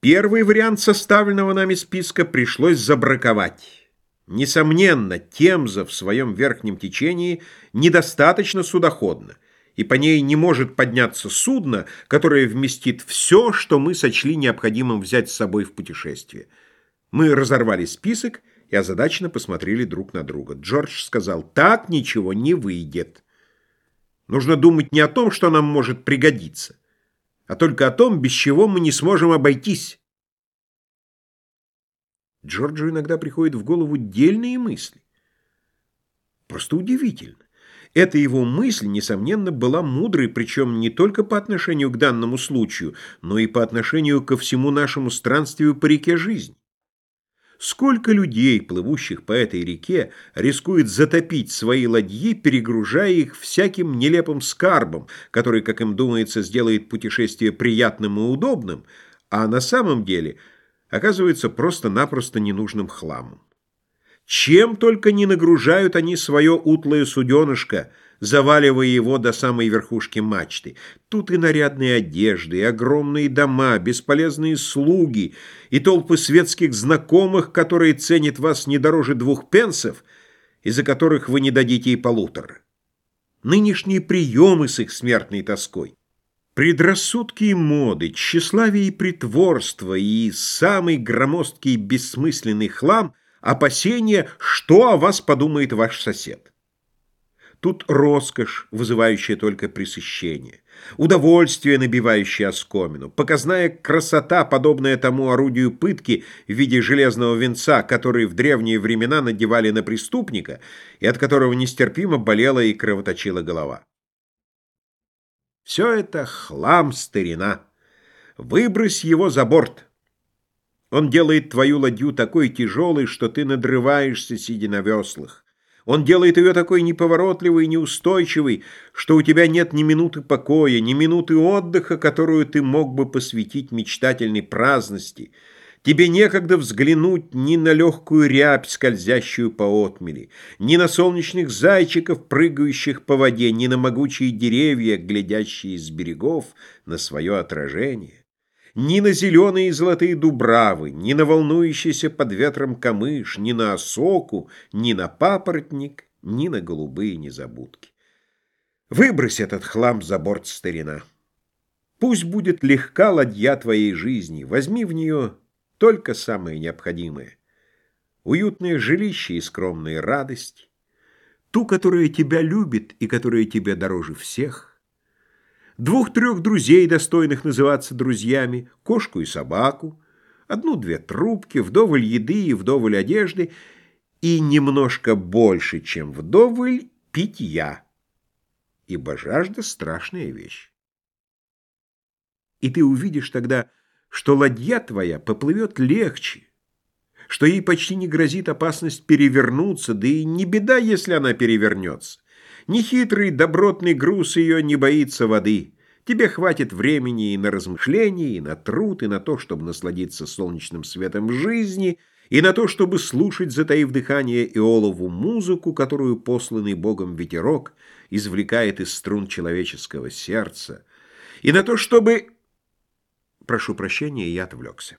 Первый вариант составленного нами списка пришлось забраковать. Несомненно, Темза в своем верхнем течении недостаточно судоходна, и по ней не может подняться судно, которое вместит все, что мы сочли необходимым взять с собой в путешествие. Мы разорвали список и озадаченно посмотрели друг на друга. Джордж сказал, так ничего не выйдет. Нужно думать не о том, что нам может пригодиться, а только о том, без чего мы не сможем обойтись. Джорджу иногда приходят в голову дельные мысли. Просто удивительно. Эта его мысль, несомненно, была мудрой, причем не только по отношению к данному случаю, но и по отношению ко всему нашему странствию по реке жизни. Сколько людей, плывущих по этой реке, рискует затопить свои ладьи, перегружая их всяким нелепым скарбом, который, как им думается, сделает путешествие приятным и удобным, а на самом деле оказывается просто-напросто ненужным хламом. Чем только не нагружают они свое утлое суденышко – заваливая его до самой верхушки мачты. Тут и нарядные одежды, и огромные дома, бесполезные слуги, и толпы светских знакомых, которые ценят вас не дороже двух пенсов, из-за которых вы не дадите и полутора. Нынешние приемы с их смертной тоской. Предрассудки и моды, тщеславие и притворство, и самый громоздкий бессмысленный хлам — опасения, что о вас подумает ваш сосед. Тут роскошь, вызывающая только пресыщение, удовольствие, набивающее оскомину, показная красота, подобная тому орудию пытки в виде железного венца, который в древние времена надевали на преступника и от которого нестерпимо болела и кровоточила голова. Все это хлам старина. Выбрось его за борт. Он делает твою ладью такой тяжелой, что ты надрываешься, сидя на веслах. Он делает ее такой неповоротливой и неустойчивой, что у тебя нет ни минуты покоя, ни минуты отдыха, которую ты мог бы посвятить мечтательной праздности. Тебе некогда взглянуть ни на легкую рябь, скользящую по отмели, ни на солнечных зайчиков, прыгающих по воде, ни на могучие деревья, глядящие с берегов на свое отражение ни на зеленые и золотые дубравы, ни на волнующийся под ветром камыш, ни на осоку, ни на папоротник, ни на голубые незабудки. Выбрось этот хлам за борт, старина. Пусть будет легка ладья твоей жизни, возьми в нее только самое необходимое. Уютное жилище и скромные радости, ту, которая тебя любит и которая тебе дороже всех — двух-трех друзей, достойных называться друзьями, кошку и собаку, одну-две трубки, вдоволь еды и вдоволь одежды и немножко больше, чем вдоволь, питья. Ибо жажда — страшная вещь. И ты увидишь тогда, что ладья твоя поплывет легче, что ей почти не грозит опасность перевернуться, да и не беда, если она перевернется. Нехитрый, добротный груз ее не боится воды. Тебе хватит времени и на размышления, и на труд, и на то, чтобы насладиться солнечным светом жизни, и на то, чтобы слушать, затаив дыхание, Иолову музыку, которую посланный Богом ветерок извлекает из струн человеческого сердца, и на то, чтобы... Прошу прощения, я отвлекся.